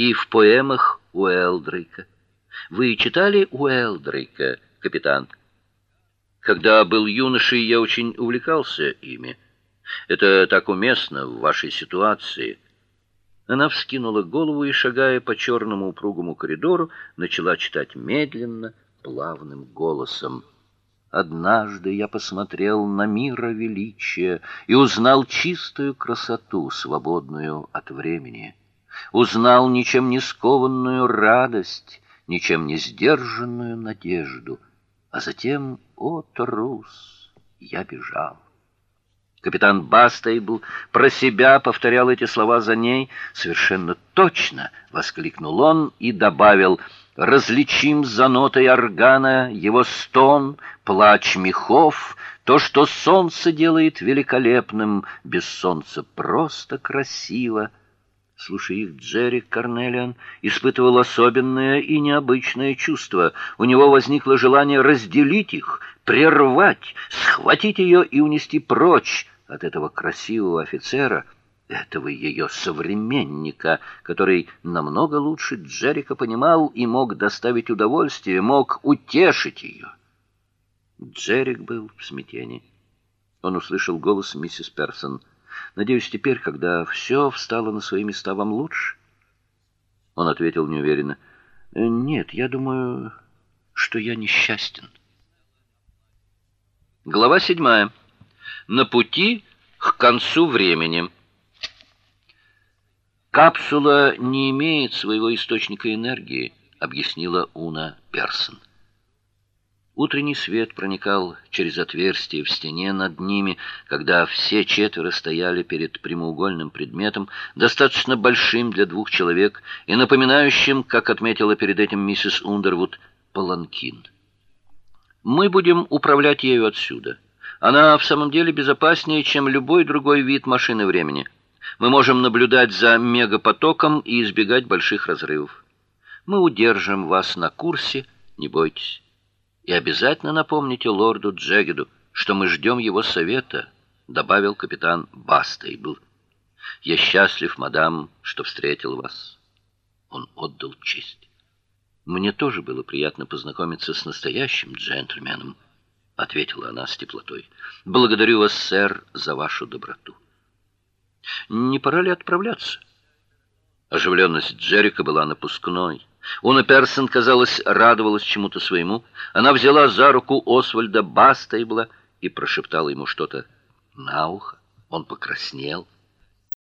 и в поэмах Уэлдрейка. Вы читали Уэлдрейка, капитан? Когда был юношей, я очень увлекался ими. Это так уместно в вашей ситуации. Она вскинула голову и, шагая по черному упругому коридору, начала читать медленно, плавным голосом. Однажды я посмотрел на мира величие и узнал чистую красоту, свободную от времени. Узнал ничем не скованную радость, ничем не сдержанную надежду. А затем, о, трус, я бежал. Капитан Бастейбл про себя повторял эти слова за ней. «Совершенно точно!» — воскликнул он и добавил — различим за нотой органа его стон, плач мехов, то, что солнце делает великолепным, без солнца просто красиво. Слушая их, Джерри Карнелиан испытывал особенное и необычное чувство. У него возникло желание разделить их, прервать, схватить ее и унести прочь от этого красивого офицера — этого ее современника, который намного лучше Джерика понимал и мог доставить удовольствие, мог утешить ее. Джерик был в смятении. Он услышал голос миссис Персон. Надеюсь, теперь, когда все встало на свои места, вам лучше. Он ответил неуверенно: "Нет, я думаю, что я несчастен". Глава седьмая. На пути к концу времени. Капсула не имеет своего источника энергии, объяснила Уна Персон. Утренний свет проникал через отверстие в стене над ними, когда все четверо стояли перед прямоугольным предметом, достаточно большим для двух человек и напоминающим, как отметила перед этим миссис Ундервуд, паланкин. Мы будем управлять ею отсюда. Она в самом деле безопаснее, чем любой другой вид машины времени. Мы можем наблюдать за мегапотоком и избегать больших разрывов. Мы удержим вас на курсе, не бойтесь. И обязательно напомните лорду Джегеду, что мы ждем его совета, добавил капитан Бастейбл. Я счастлив, мадам, что встретил вас. Он отдал честь. Мне тоже было приятно познакомиться с настоящим джентльменом, ответила она с теплотой. Благодарю вас, сэр, за вашу доброту. Не пора ли отправляться? Оживленность Джерика была напускной. Уна Персон, казалось, радовалась чему-то своему. Она взяла за руку Освальда Бастейбла и прошептала ему что-то на ухо. Он покраснел.